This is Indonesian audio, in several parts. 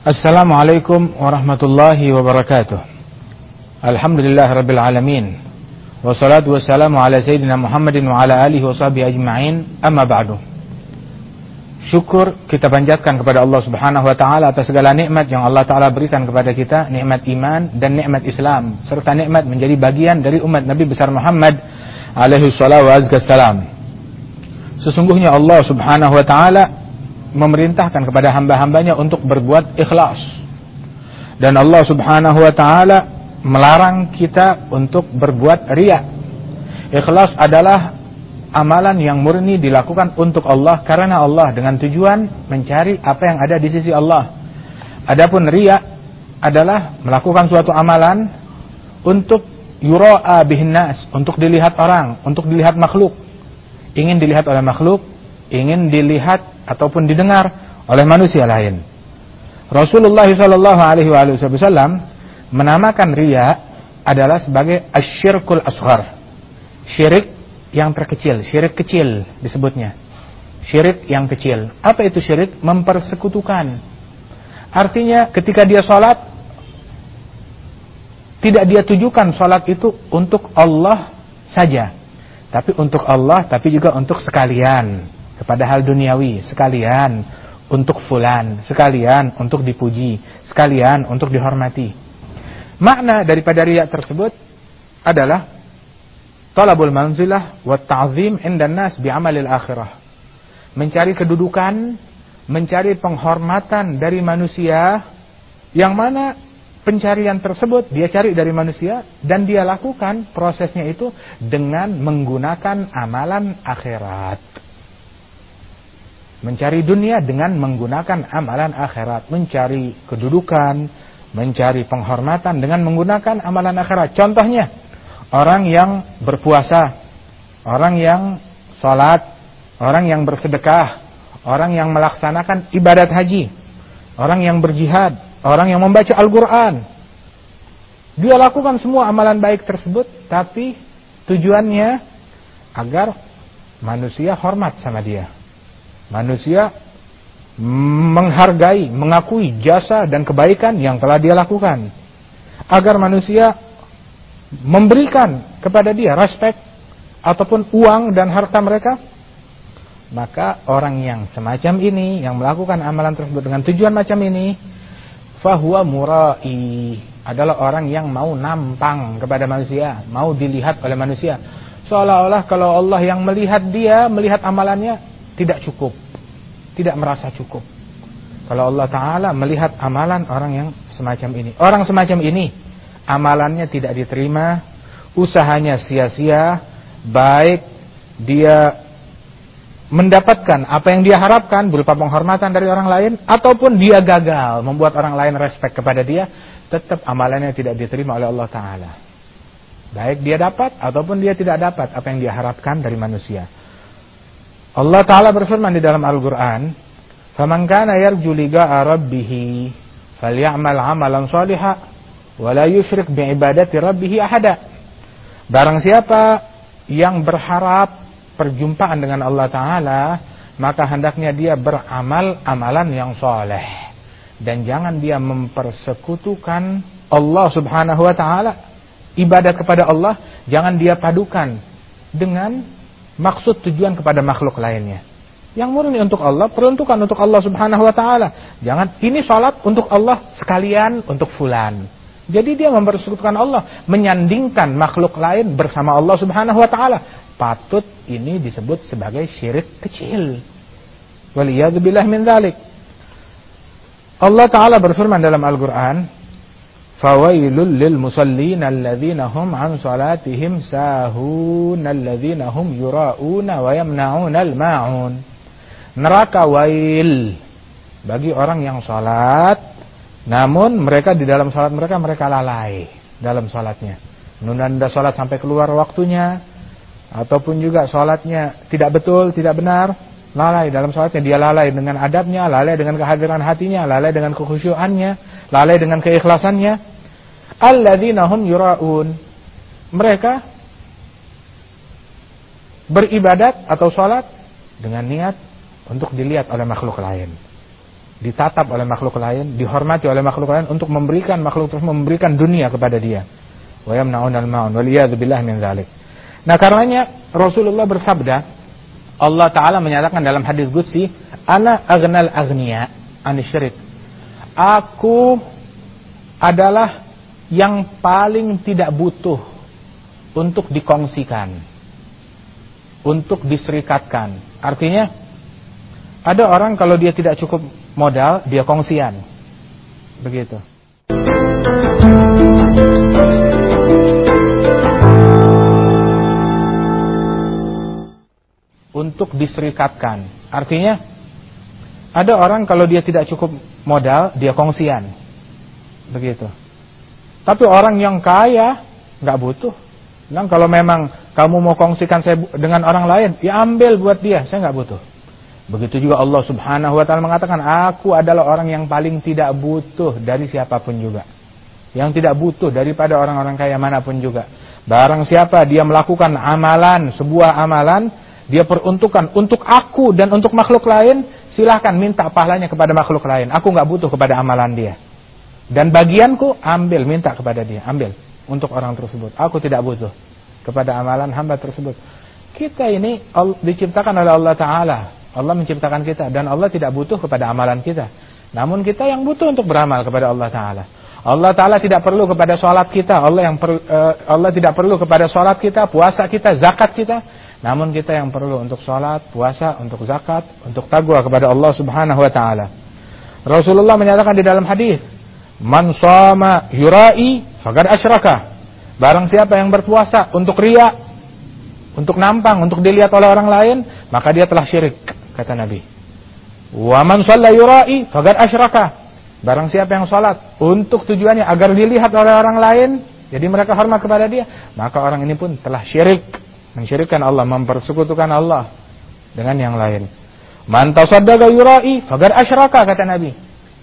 Assalamualaikum warahmatullahi wabarakatuh. Alhamdulillah rabbil alamin. Wassalatu wassalamu ala sayyidina Muhammadin wa ala alihi wa sahbihi ajma'in. Amma ba'du. Syukur kita panjatkan kepada Allah Subhanahu wa taala atas segala nikmat yang Allah taala berikan kepada kita, nikmat iman dan nikmat Islam serta nikmat menjadi bagian dari umat Nabi besar Muhammad alaihi wa Sesungguhnya Allah Subhanahu wa taala memerintahkan kepada hamba-hambanya untuk berbuat ikhlas. Dan Allah Subhanahu wa taala melarang kita untuk berbuat riya. Ikhlas adalah amalan yang murni dilakukan untuk Allah karena Allah dengan tujuan mencari apa yang ada di sisi Allah. Adapun riya adalah melakukan suatu amalan untuk yura'a bihin untuk dilihat orang, untuk dilihat makhluk. Ingin dilihat oleh makhluk, ingin dilihat ataupun didengar oleh manusia lain. Rasulullah Shallallahu Alaihi Wasallam menamakan ria adalah sebagai asyirkul asghar. Syirik yang terkecil, syirik kecil disebutnya. Syirik yang kecil. Apa itu syirik? Mempersekutukan. Artinya ketika dia sholat, tidak dia tujukan sholat itu untuk Allah saja. Tapi untuk Allah, tapi juga untuk sekalian kepada hal duniawi sekalian untuk fulan, sekalian untuk dipuji, sekalian untuk dihormati. Makna daripada riya tersebut adalah talabul manzilah wa ta'zim indan nas bi'amalil akhirah. Mencari kedudukan, mencari penghormatan dari manusia yang mana pencarian tersebut dia cari dari manusia dan dia lakukan prosesnya itu dengan menggunakan amalan akhirat. Mencari dunia dengan menggunakan amalan akhirat. Mencari kedudukan, mencari penghormatan dengan menggunakan amalan akhirat. Contohnya, orang yang berpuasa, orang yang sholat, orang yang bersedekah, orang yang melaksanakan ibadat haji, orang yang berjihad, orang yang membaca Al-Quran. Dia lakukan semua amalan baik tersebut, tapi tujuannya agar manusia hormat sama dia manusia menghargai, mengakui jasa dan kebaikan yang telah dia lakukan. Agar manusia memberikan kepada dia respek ataupun uang dan harta mereka, maka orang yang semacam ini yang melakukan amalan tersebut dengan tujuan macam ini, fahuwa murai adalah orang yang mau nampang kepada manusia, mau dilihat oleh manusia. Seolah-olah kalau Allah yang melihat dia, melihat amalannya, tidak cukup. Tidak merasa cukup. Kalau Allah Ta'ala melihat amalan orang yang semacam ini. Orang semacam ini, amalannya tidak diterima, usahanya sia-sia, baik dia mendapatkan apa yang dia harapkan berupa penghormatan dari orang lain, ataupun dia gagal membuat orang lain respect kepada dia, tetap amalannya tidak diterima oleh Allah Ta'ala. Baik dia dapat ataupun dia tidak dapat apa yang dia harapkan dari manusia. Allah Ta'ala berfirman di dalam Al-Quran, فَمَنْ كَانَ يَرْجُ لِقَاءَ رَبِّهِ فَلْيَعْمَلْ عَمَلًا صَالِحًا وَلَا يُشْرِكْ بِعِبَادَةِ رَبِّهِ أَحَدًا Barang siapa yang berharap perjumpaan dengan Allah Ta'ala, maka hendaknya dia beramal amalan yang soleh. Dan jangan dia mempersekutukan Allah Subhanahu Wa Ta'ala. Ibadat kepada Allah, jangan dia padukan dengan maksud tujuan kepada makhluk lainnya. Yang murni untuk Allah, peruntukan untuk Allah Subhanahu wa taala. Jangan ini salat untuk Allah sekalian untuk fulan. Jadi dia mempersekutukan Allah, menyandingkan makhluk lain bersama Allah Subhanahu wa taala. Patut ini disebut sebagai syirik kecil. Waliyadzubillah min dzalik. Allah taala berfirman dalam Al-Qur'an, Fawailul lil musallin alladzina hum an salatihim sahun alladzina hum yura'una wa yamna'una al-ma'un. Neraka wail bagi orang yang salat namun mereka di dalam salat mereka mereka lalai dalam salatnya. Menunda salat sampai keluar waktunya ataupun juga salatnya tidak betul, tidak benar, lalai dalam salatnya dia lalai dengan adabnya, lalai dengan kehadiran hatinya, lalai dengan kekhusyuannya, lalai dengan keikhlasannya alladzina hum yuraun. Mereka beribadat atau sholat dengan niat untuk dilihat oleh makhluk lain. ditatap oleh makhluk lain, dihormati oleh makhluk lain untuk memberikan makhluk tersebut memberikan dunia kepada dia. Wa yamna'un al-ma'un wal billah min dzalik. Nah, karenanya Rasulullah bersabda, Allah taala menyatakan dalam hadis qudsi, "Ana aghnal aghniya an syirik." Aku adalah yang paling tidak butuh untuk dikongsikan, untuk diserikatkan. Artinya, ada orang kalau dia tidak cukup modal, dia kongsian. Begitu. Untuk diserikatkan. Artinya, ada orang kalau dia tidak cukup modal, dia kongsian. Begitu. Tapi orang yang kaya, nggak butuh. Nah, kalau memang kamu mau kongsikan saya dengan orang lain, ya ambil buat dia, saya nggak butuh. Begitu juga Allah Subhanahu wa taala mengatakan, "Aku adalah orang yang paling tidak butuh dari siapa pun juga." Yang tidak butuh daripada orang-orang kaya mana pun juga. Barang siapa dia melakukan amalan, sebuah amalan, dia peruntukkan untuk aku dan untuk makhluk lain, silahkan minta pahalanya kepada makhluk lain. Aku nggak butuh kepada amalan dia. Dan bagianku ambil, minta kepada dia, ambil untuk orang tersebut. Aku tidak butuh kepada amalan hamba tersebut. Kita ini diciptakan oleh Allah Ta'ala Allah menciptakan kita dan Allah tidak butuh kepada amalan kita. Namun kita yang butuh untuk beramal kepada Allah Taala. Allah Taala tidak perlu kepada sholat kita. Allah yang per, uh, Allah tidak perlu kepada sholat kita, puasa kita, zakat kita. Namun kita yang perlu untuk sholat, puasa, untuk zakat, untuk tagwa kepada Allah Subhanahu Wa Taala. Rasulullah menyatakan di dalam hadis, "Man yurai, faqad asyraka." Barang siapa yang berpuasa untuk ria, untuk nampang, untuk dilihat oleh orang lain, maka dia telah syirik kata Nabi. Wa man yura'i faqad asyraka. Barang siapa yang salat untuk tujuannya agar dilihat oleh orang lain, jadi mereka hormat kepada dia, maka orang ini pun telah syirik, mensyirikkan Allah, mempersekutukan Allah dengan yang lain. Man yura'i faqad asyraka kata Nabi.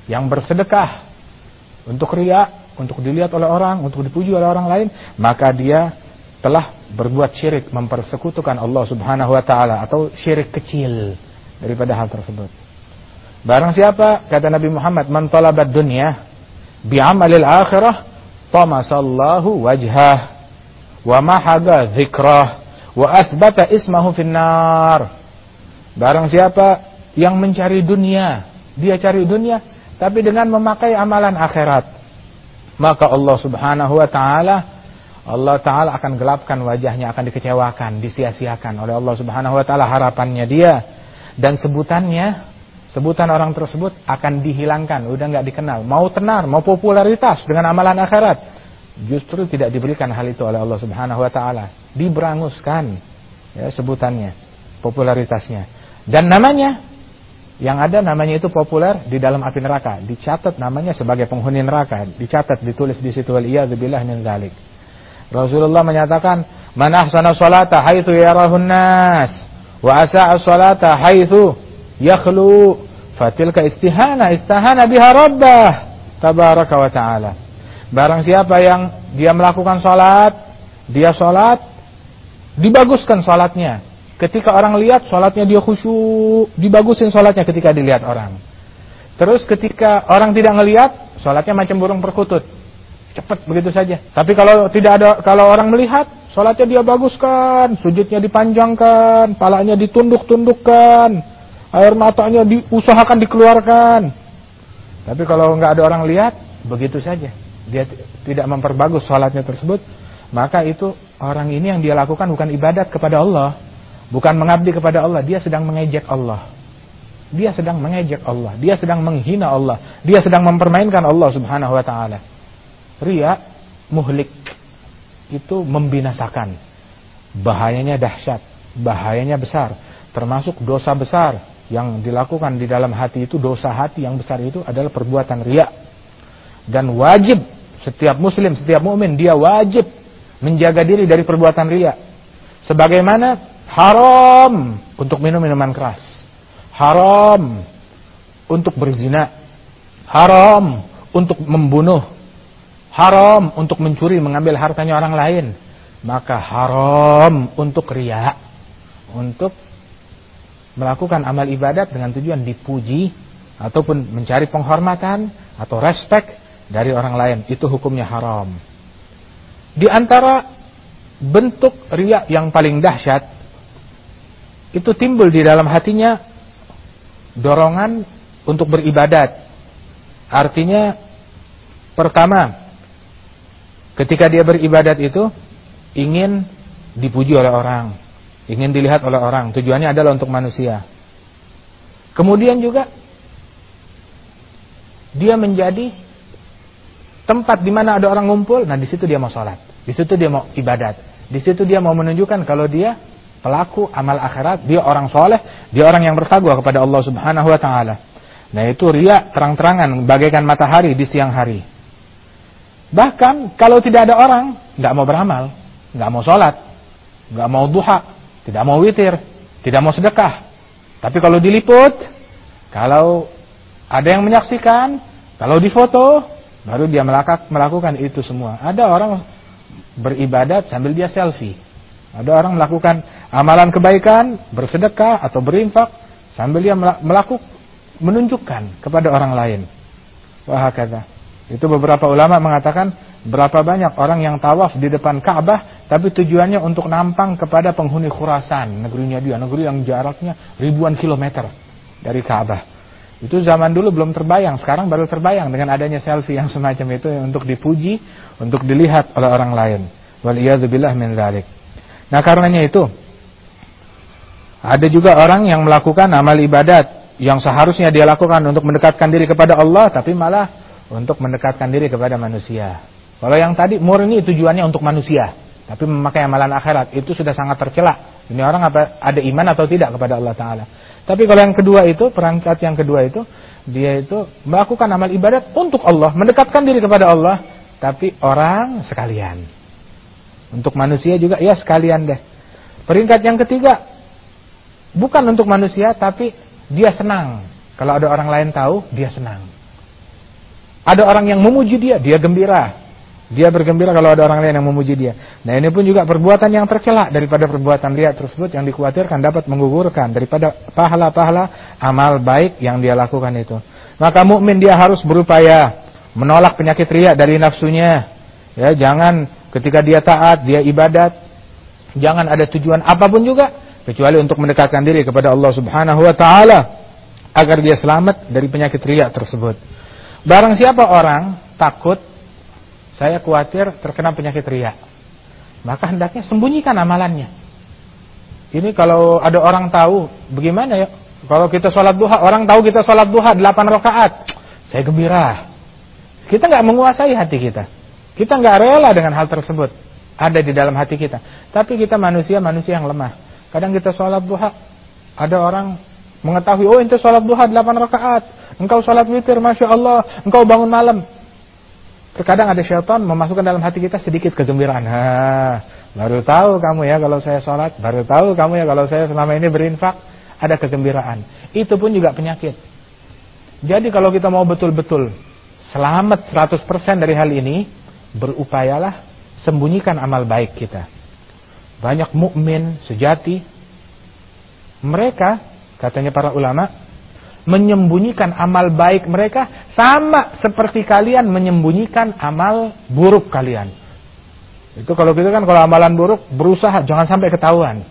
Yang bersedekah untuk riya, untuk dilihat oleh orang, untuk dipuji oleh orang lain, maka dia telah berbuat syirik mempersekutukan Allah Subhanahu wa taala atau syirik kecil daripada hal tersebut. Barang siapa kata Nabi Muhammad man talabat dunya bi'amalil akhirah tamasallahu wajhah wa mahaga dzikrah wa athbata ismahu finnar. Barang siapa yang mencari dunia, dia cari dunia tapi dengan memakai amalan akhirat. Maka Allah Subhanahu wa taala Allah Ta'ala akan gelapkan wajahnya, akan dikecewakan, disia-siakan oleh Allah Subhanahu Wa Ta'ala harapannya dia dan sebutannya sebutan orang tersebut akan dihilangkan, udah nggak dikenal. Mau tenar, mau popularitas dengan amalan akhirat, justru tidak diberikan hal itu oleh Allah Subhanahu wa taala. Diberanguskan ya sebutannya, popularitasnya. Dan namanya yang ada namanya itu populer di dalam api neraka, dicatat namanya sebagai penghuni neraka, dicatat ditulis di situ wal billah min dzalik. Rasulullah menyatakan, "Man ahsana salata haitsu yarahun nas." wa asa'a salata haitsu yakhlu fatilka istihana istahana biha rabbah tabaraka wa taala barang siapa yang dia melakukan salat dia salat dibaguskan salatnya ketika orang lihat salatnya dia khusyuk dibagusin salatnya ketika dilihat orang terus ketika orang tidak ngelihat salatnya macam burung perkutut cepat begitu saja tapi kalau tidak ada kalau orang melihat Sholatnya dia baguskan, sujudnya dipanjangkan, palanya ditunduk-tundukkan, air matanya diusahakan dikeluarkan. Tapi kalau nggak ada orang lihat, begitu saja. Dia tidak memperbagus sholatnya tersebut, maka itu orang ini yang dia lakukan bukan ibadat kepada Allah, bukan mengabdi kepada Allah, dia sedang mengejek Allah. Dia sedang mengejek Allah, dia sedang menghina Allah, dia sedang mempermainkan Allah Subhanahu wa taala. Ria muhlik itu membinasakan. Bahayanya dahsyat, bahayanya besar, termasuk dosa besar yang dilakukan di dalam hati itu dosa hati yang besar itu adalah perbuatan riak. Dan wajib setiap muslim, setiap mukmin dia wajib menjaga diri dari perbuatan riak. Sebagaimana haram untuk minum minuman keras. Haram untuk berzina. Haram untuk membunuh haram untuk mencuri mengambil hartanya orang lain maka haram untuk ria untuk melakukan amal ibadat dengan tujuan dipuji ataupun mencari penghormatan atau respect dari orang lain itu hukumnya haram. Di antara bentuk riak yang paling dahsyat itu timbul di dalam hatinya dorongan untuk beribadat. Artinya pertama ketika dia beribadat itu ingin dipuji oleh orang, ingin dilihat oleh orang. Tujuannya adalah untuk manusia. Kemudian juga dia menjadi tempat di mana ada orang ngumpul, nah di situ dia mau sholat, di situ dia mau ibadat, di situ dia mau menunjukkan kalau dia pelaku amal akhirat, dia orang soleh, dia orang yang bertakwa kepada Allah Subhanahu Wa Taala. Nah itu ria terang-terangan bagaikan matahari di siang hari. Bahkan kalau tidak ada orang, nggak mau beramal, nggak mau sholat, nggak mau duha, tidak mau witir, tidak mau sedekah. Tapi kalau diliput, kalau ada yang menyaksikan, kalau difoto, baru dia melakukan itu semua. Ada orang beribadat sambil dia selfie. Ada orang melakukan amalan kebaikan, bersedekah atau berinfak sambil dia melakukan menunjukkan kepada orang lain. Wah kata. Itu beberapa ulama mengatakan berapa banyak orang yang tawaf di depan Ka'bah tapi tujuannya untuk nampang kepada penghuni Khurasan, negerinya dia, negeri yang jaraknya ribuan kilometer dari Ka'bah. Itu zaman dulu belum terbayang, sekarang baru terbayang dengan adanya selfie yang semacam itu untuk dipuji, untuk dilihat oleh orang lain. Waliyadzubillah min dzalik. Nah, karenanya itu ada juga orang yang melakukan amal ibadat yang seharusnya dia lakukan untuk mendekatkan diri kepada Allah tapi malah untuk mendekatkan diri kepada manusia. Kalau yang tadi murni tujuannya untuk manusia, tapi memakai amalan akhirat itu sudah sangat tercela. Ini orang apa ada iman atau tidak kepada Allah taala. Tapi kalau yang kedua itu, perangkat yang kedua itu, dia itu melakukan amal ibadat untuk Allah, mendekatkan diri kepada Allah, tapi orang sekalian. Untuk manusia juga ya sekalian deh. Peringkat yang ketiga, bukan untuk manusia, tapi dia senang. Kalau ada orang lain tahu, dia senang. Ada orang yang memuji dia, dia gembira. Dia bergembira kalau ada orang lain yang memuji dia. Nah ini pun juga perbuatan yang tercela daripada perbuatan riak tersebut yang dikhawatirkan dapat menggugurkan daripada pahala-pahala amal baik yang dia lakukan itu. Maka mukmin dia harus berupaya menolak penyakit riak dari nafsunya. Ya, jangan ketika dia taat, dia ibadat, jangan ada tujuan apa pun juga kecuali untuk mendekatkan diri kepada Allah Subhanahu wa taala agar dia selamat dari penyakit riak tersebut. Barang siapa orang takut saya khawatir terkena penyakit ria. Maka hendaknya sembunyikan amalannya. Ini kalau ada orang tahu, bagaimana ya? Kalau kita sholat duha, orang tahu kita sholat duha 8 rakaat, saya gembira. Kita nggak menguasai hati kita. Kita nggak rela dengan hal tersebut. Ada di dalam hati kita. Tapi kita manusia-manusia yang lemah. Kadang kita sholat duha, ada orang mengetahui, oh itu sholat duha 8 rakaat. Engkau sholat witir, Masya Allah. Engkau bangun malam. Terkadang ada syaitan memasukkan dalam hati kita sedikit kegembiraan. Ha, baru tahu kamu ya kalau saya sholat, baru tahu kamu ya kalau saya selama ini berinfak, ada kegembiraan. Itu pun juga penyakit. Jadi kalau kita mau betul-betul selamat 100% dari hal ini, berupayalah sembunyikan amal baik kita. Banyak mukmin sejati mereka katanya para ulama menyembunyikan amal baik mereka sama seperti kalian menyembunyikan amal buruk kalian. Itu kalau gitu kan kalau amalan buruk berusaha jangan sampai ketahuan.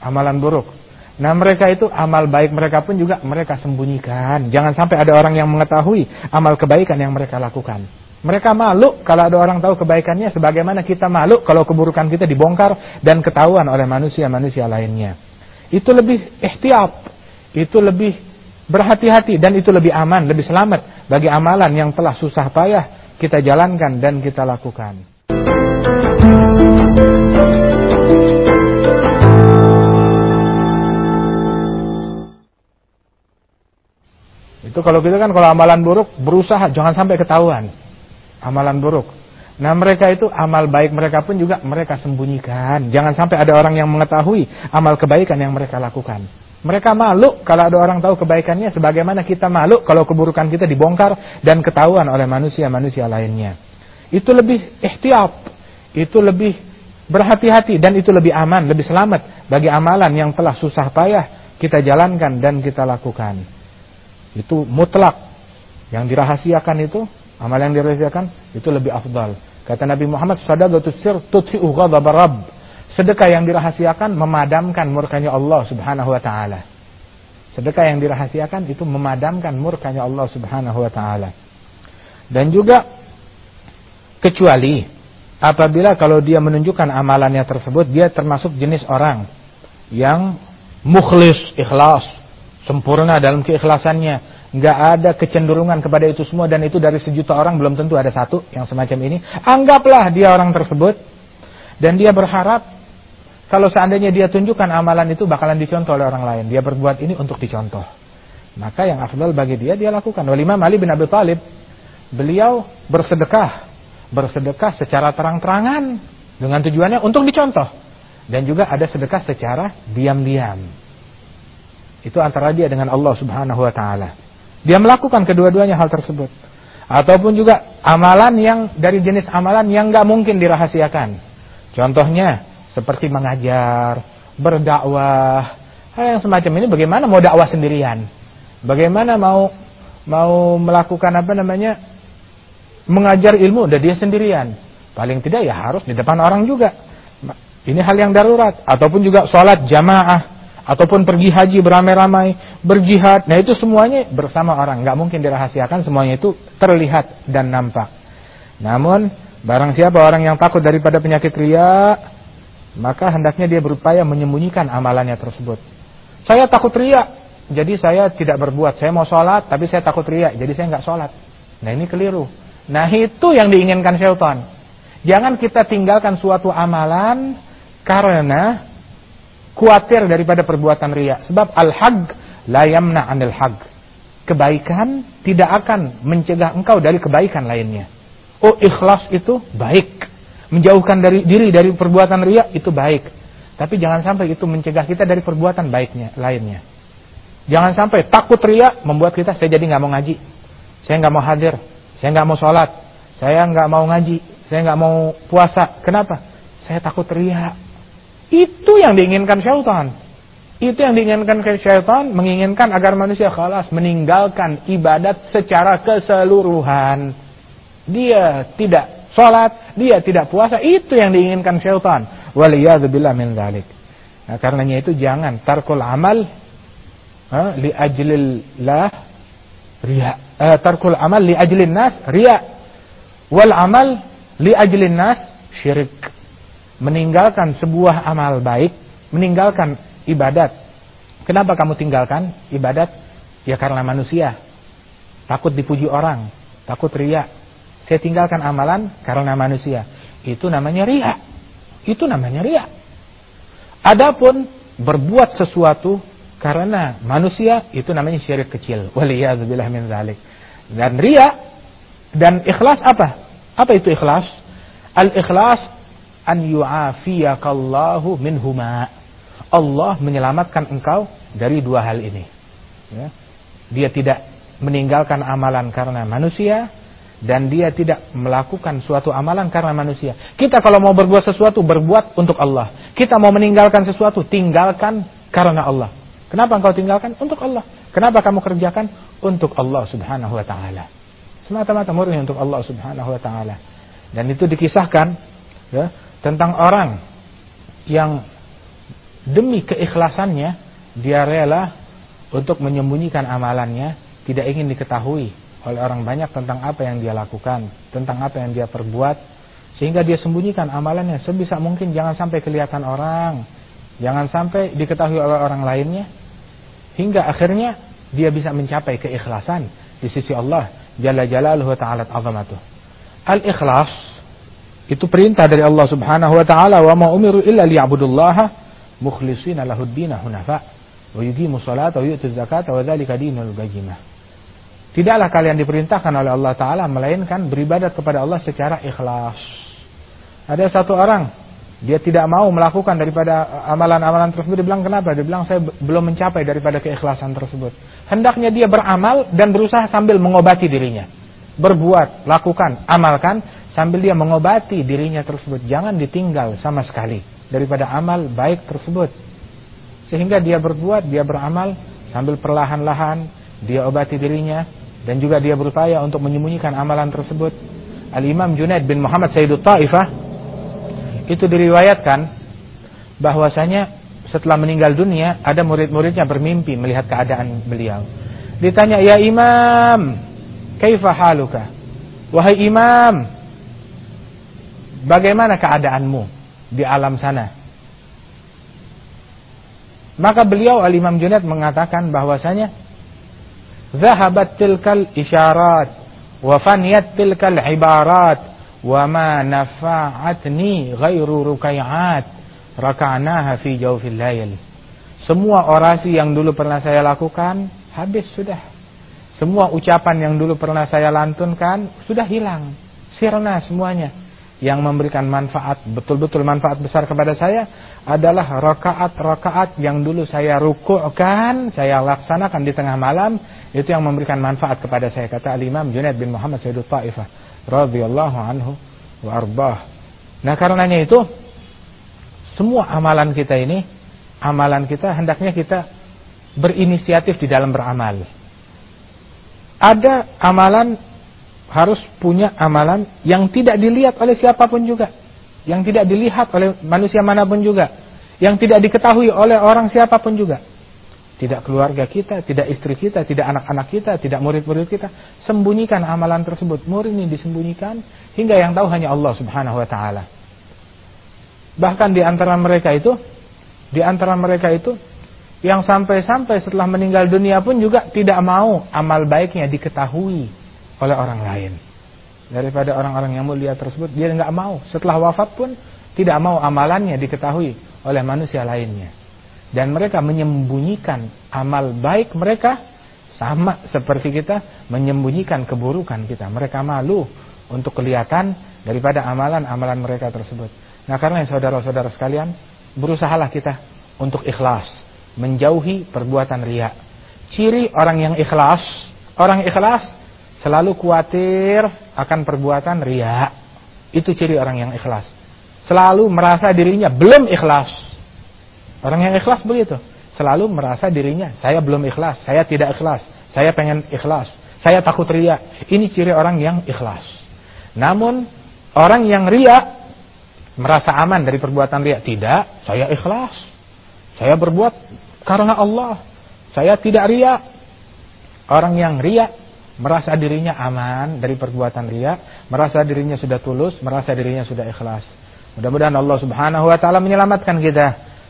Amalan buruk. Nah mereka itu amal baik mereka pun juga mereka sembunyikan. Jangan sampai ada orang yang mengetahui amal kebaikan yang mereka lakukan. Mereka malu kalau ada orang tahu kebaikannya sebagaimana kita malu kalau keburukan kita dibongkar dan ketahuan oleh manusia-manusia lainnya. Itu lebih ihtiyat. Itu lebih Berhati-hati dan itu lebih aman, lebih selamat bagi amalan yang telah susah payah kita jalankan dan kita lakukan. Itu kalau kita kan kalau amalan buruk berusaha jangan sampai ketahuan. Amalan buruk. Nah mereka itu amal baik mereka pun juga mereka sembunyikan. Jangan sampai ada orang yang mengetahui amal kebaikan yang mereka lakukan. Mereka malu kalau ada orang tahu kebaikannya sebagaimana kita malu kalau keburukan kita dibongkar dan ketahuan oleh manusia-manusia lainnya. Itu lebih ihtiyat, itu lebih berhati-hati dan itu lebih aman, lebih selamat bagi amalan yang telah susah payah kita jalankan dan kita lakukan. Itu mutlak. Yang dirahasiakan itu, amal yang dirahasiakan itu lebih afdal. Kata Nabi Muhammad, "Sadaqatus sir tutfi'u ghadab Rabb." Sedekah yang dirahasiakan memadamkan murkanya Allah Subhanahu wa taala. Sedekah yang dirahasiakan itu memadamkan murkanya Allah Subhanahu wa taala. Dan juga kecuali apabila kalau dia menunjukkan amalannya tersebut dia termasuk jenis orang yang mukhlis, ikhlas, sempurna dalam keikhlasannya. Nggak ada kecenderungan kepada itu semua dan itu dari sejuta orang belum tentu ada satu yang semacam ini. Anggaplah dia orang tersebut dan dia berharap kalau seandainya dia tunjukkan amalan itu bakalan dicontoh oleh orang lain. Dia berbuat ini untuk dicontoh. Maka yang afdal bagi dia, dia lakukan. Wal Imam Ali bin Abi Thalib, beliau bersedekah. Bersedekah secara terang-terangan. Dengan tujuannya untuk dicontoh. Dan juga ada sedekah secara diam-diam. Itu antara dia dengan Allah subhanahu wa ta'ala. Dia melakukan kedua-duanya hal tersebut. Ataupun juga amalan yang dari jenis amalan yang gak mungkin dirahasiakan. Contohnya, seperti mengajar, berdakwah, hal yang semacam ini bagaimana mau dakwah sendirian? Bagaimana mau mau melakukan apa namanya? mengajar ilmu udah dia sendirian. Paling tidak ya harus di depan orang juga. Ini hal yang darurat ataupun juga sholat jamaah ataupun pergi haji beramai-ramai, berjihad. Nah, itu semuanya bersama orang, nggak mungkin dirahasiakan, semuanya itu terlihat dan nampak. Namun, barang siapa orang yang takut daripada penyakit ria, maka hendaknya dia berupaya menyembunyikan amalannya tersebut. Saya takut riak, jadi saya tidak berbuat. Saya mau sholat, tapi saya takut riak, jadi saya nggak sholat. Nah ini keliru. Nah itu yang diinginkan syaitan. Jangan kita tinggalkan suatu amalan karena khawatir daripada perbuatan riak. Sebab al-haq la yamna anil haq. Kebaikan tidak akan mencegah engkau dari kebaikan lainnya. Oh ikhlas itu baik menjauhkan dari diri dari perbuatan ria itu baik. Tapi jangan sampai itu mencegah kita dari perbuatan baiknya lainnya. Jangan sampai takut ria membuat kita saya jadi nggak mau ngaji, saya nggak mau hadir, saya nggak mau sholat, saya nggak mau ngaji, saya nggak mau puasa. Kenapa? Saya takut ria. Itu yang diinginkan syaitan. Itu yang diinginkan syaitan, menginginkan agar manusia khalas meninggalkan ibadat secara keseluruhan. Dia tidak sholat, dia tidak puasa, itu yang diinginkan syaitan. Waliyadzubillah min dzalik. Nah, karenanya itu jangan tarkul amal ha, li ajlillah riya. Uh, tarkul amal li ajlin nas riya. Wal amal li ajlin nas syirik. Meninggalkan sebuah amal baik, meninggalkan ibadat. Kenapa kamu tinggalkan ibadat? Ya karena manusia. Takut dipuji orang, takut riya, saya tinggalkan amalan karena manusia. Itu namanya ria. Itu namanya ria. Adapun berbuat sesuatu karena manusia itu namanya syirik kecil. Waliyadzubillah min zalik. Dan ria dan ikhlas apa? Apa itu ikhlas? Al-ikhlas an yu'afiyakallahu minhuma. Allah menyelamatkan engkau dari dua hal ini. Ya. Dia tidak meninggalkan amalan karena manusia dan dia tidak melakukan suatu amalan karena manusia. Kita kalau mau berbuat sesuatu berbuat untuk Allah. Kita mau meninggalkan sesuatu tinggalkan karena Allah. Kenapa engkau tinggalkan? Untuk Allah. Kenapa kamu kerjakan? Untuk Allah Subhanahu wa taala. Semata-mata murni untuk Allah Subhanahu wa taala. Dan itu dikisahkan ya, tentang orang yang demi keikhlasannya dia rela untuk menyembunyikan amalannya, tidak ingin diketahui oleh orang banyak tentang apa yang dia lakukan, tentang apa yang dia perbuat, sehingga dia sembunyikan amalannya sebisa mungkin jangan sampai kelihatan orang, jangan sampai diketahui oleh orang lainnya, hingga akhirnya dia bisa mencapai keikhlasan di sisi Allah Jalla Jalaluhu Ta'ala azamatuh. Al-ikhlas itu perintah dari Allah Subhanahu wa taala wa ma umiru illa liya'budullaha mukhlishina lahud hunafa wa yuqimu sholata wa yu'tu zakata wa dzalika dinul qayyimah. Tidaklah kalian diperintahkan oleh Allah Ta'ala Melainkan beribadat kepada Allah secara ikhlas. Ada satu orang Dia tidak mau melakukan daripada amalan-amalan tersebut. Dia bilang kenapa? Dia bilang saya belum mencapai daripada keikhlasan tersebut. Hendaknya dia beramal dan berusaha sambil mengobati dirinya. Berbuat, lakukan, amalkan Sambil dia mengobati dirinya tersebut. Jangan ditinggal sama sekali Daripada amal baik tersebut. Sehingga dia berbuat, dia beramal Sambil perlahan-lahan dia obati dirinya dan juga dia berupaya untuk menyembunyikan amalan tersebut. Al-Imam Junaid bin Muhammad Sayyidut Taifah itu diriwayatkan bahwasanya setelah meninggal dunia ada murid-muridnya bermimpi melihat keadaan beliau. Ditanya, "Ya Imam, kaifa haluka?" Wahai Imam, bagaimana keadaanmu di alam sana? Maka beliau Al-Imam Junaid mengatakan bahwasanya Zahabat tilkal isyarat wa faniyat tilkal ibarat wa ma nafa'atni ghairu rukai'at raka'naha fi jawfil. Semua orasi yang dulu pernah saya lakukan habis sudah. Semua ucapan yang dulu pernah saya lantunkan sudah hilang, sirna semuanya yang memberikan manfaat betul-betul manfaat besar kepada saya adalah rakaat-rakaat yang dulu saya rukukkan, saya laksanakan di tengah malam, itu yang memberikan manfaat kepada saya kata Al-Imam Junaid bin Muhammad Sayyidut Taifah radhiyallahu anhu wa arbah. Nah, karenanya itu semua amalan kita ini, amalan kita hendaknya kita berinisiatif di dalam beramal. Ada amalan harus punya amalan yang tidak dilihat oleh siapa pun juga, yang tidak dilihat oleh manusia mana pun juga, yang tidak diketahui oleh orang siapa pun juga. Tidak keluarga kita, tidak istri kita, tidak anak-anak kita, tidak murid-murid kita. Sembunyikan amalan tersebut. Murni disembunyikan hingga yang tahu hanya Allah Subhanahu wa taala. Bahkan di antara mereka itu, di antara mereka itu yang sampai-sampai setelah meninggal dunia pun juga tidak mau amal baiknya diketahui oleh orang lain. Daripada orang-orang yang mulia tersebut, dia nggak mau. Setelah wafat pun tidak mau amalannya diketahui oleh manusia lainnya. Dan mereka menyembunyikan amal baik mereka sama seperti kita menyembunyikan keburukan kita. Mereka malu untuk kelihatan daripada amalan-amalan mereka tersebut. Nah karena saudara-saudara sekalian, berusahalah kita untuk ikhlas, menjauhi perbuatan riak. Ciri orang yang ikhlas, orang ikhlas selalu khawatir akan perbuatan ria. Itu ciri orang yang ikhlas. Selalu merasa dirinya belum ikhlas. Orang yang ikhlas begitu. Selalu merasa dirinya, saya belum ikhlas, saya tidak ikhlas, saya pengen ikhlas, saya takut ria. Ini ciri orang yang ikhlas. Namun, orang yang ria, merasa aman dari perbuatan ria. Tidak, saya ikhlas. Saya berbuat karena Allah. Saya tidak ria. Orang yang ria merasa dirinya aman dari perbuatan riya, merasa dirinya sudah tulus, merasa dirinya sudah ikhlas. Mudah-mudahan Allah Subhanahu wa taala menyelamatkan kita,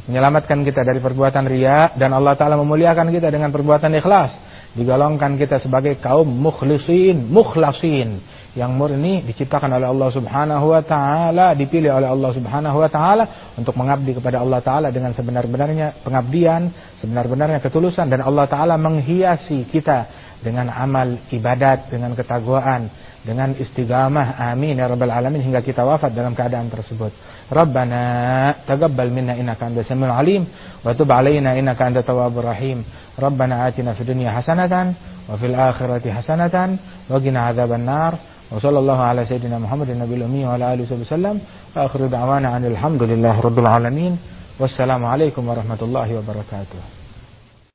menyelamatkan kita dari perbuatan riya dan Allah taala memuliakan kita dengan perbuatan ikhlas. Digolongkan kita sebagai kaum mukhlisin, mukhlasin yang murni diciptakan oleh Allah Subhanahu wa taala, dipilih oleh Allah Subhanahu wa taala untuk mengabdi kepada Allah taala dengan sebenar-benarnya pengabdian, sebenar-benarnya ketulusan dan Allah taala menghiasi kita dengan amal ibadat, dengan ketakwaan, dengan istigamah. Amin ya rabbal alamin hingga kita wafat dalam keadaan tersebut. Rabbana taqabbal minna innaka antas samiul alim wa tub alaina innaka antat tawwabur rahim. Rabbana atina fid dunya hasanatan wa fil akhirati hasanatan wa qina adzaban nar. Wa sallallahu ala sayyidina Muhammadin nabiyil ummi wa ala alihi wasallam. Wa akhiru da'wana alhamdulillahi rabbil alamin. Wassalamualaikum warahmatullahi wabarakatuh.